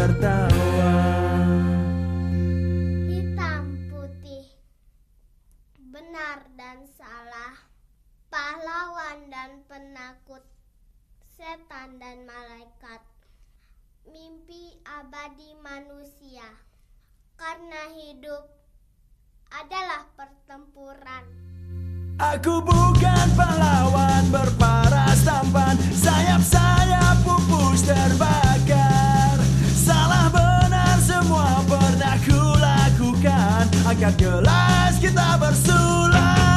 tertawa. Hitam putih Benar dan salah Pahlawan dan penakut Setan dan malaikat Mimpi abadi manusia. Karena hidup adalah pertempuran. Aku bukan pahlawan berpadu agar jelas kita bersulang.